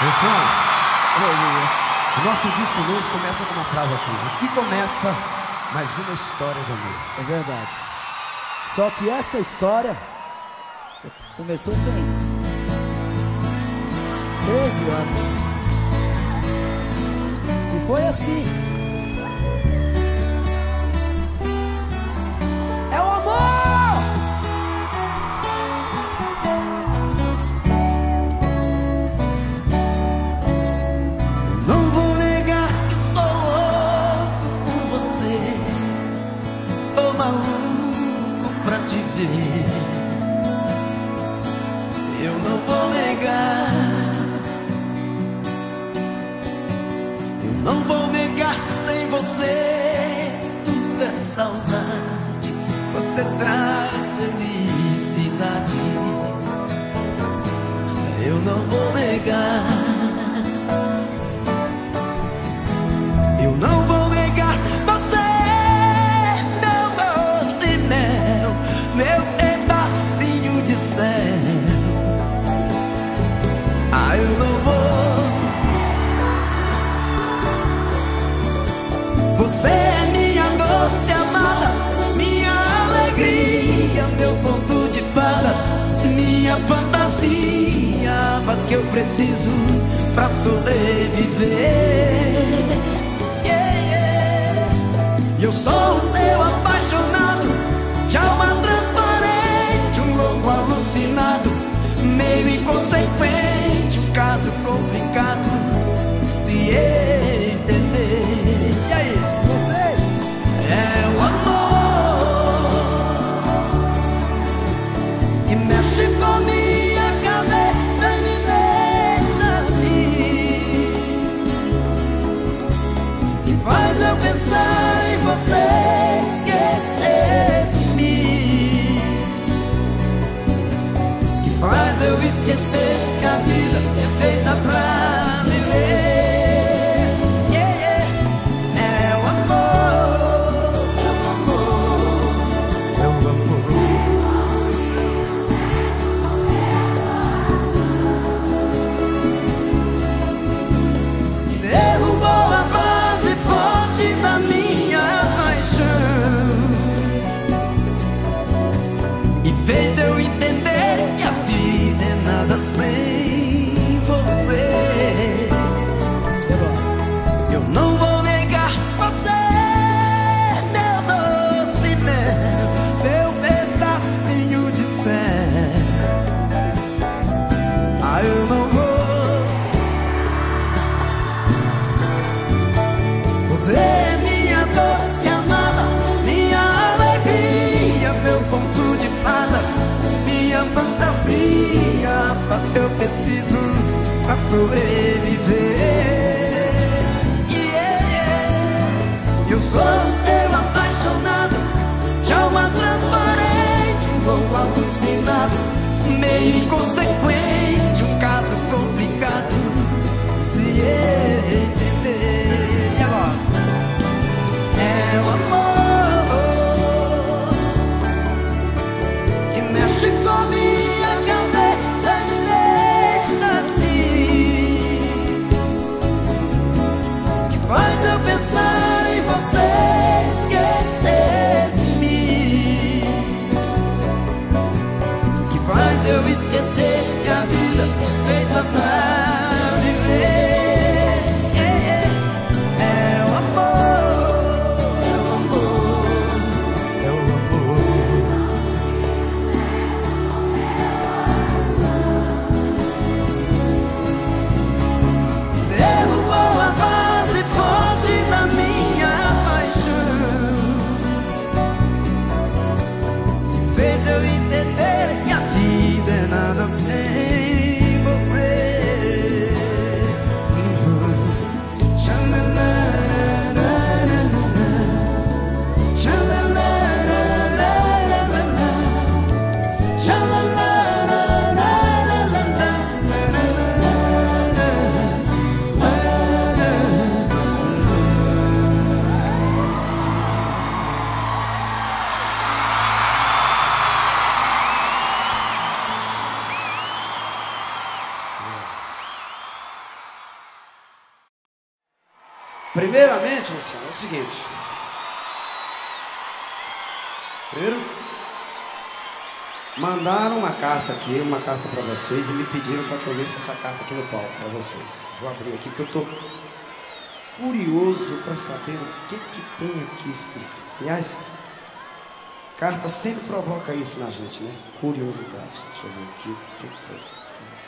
Pessoal, o nosso disco novo começa com uma frase assim: E começa mais uma história de amor. É verdade. Só que essa história começou tem 13 anos. E foi assim. Negar. Eu não vou negar sem você. Tudo é saudade. Você traz felicidade. Eu não vou negar. Eu não vou Você preciso pra sobreviver. Yeah, yeah. Eu sou o pensar em você esquecer de mim Que faz eu esquecer sobreviver. Yeah. Eu sou seu apaixonado, de alma transparente, louco alucinado, meio inconsequente, pensar Primeiramente, Luciano, é o seguinte. Primeiro, mandaram uma carta aqui, uma carta para vocês e me pediram para que eu lesse essa carta aqui no palco para vocês. Vou abrir aqui porque eu tô curioso para saber o que que tem aqui escrito. Aliás, carta sempre provoca isso na gente, né? Curiosidade. Deixa eu ver aqui o que que tá escrito.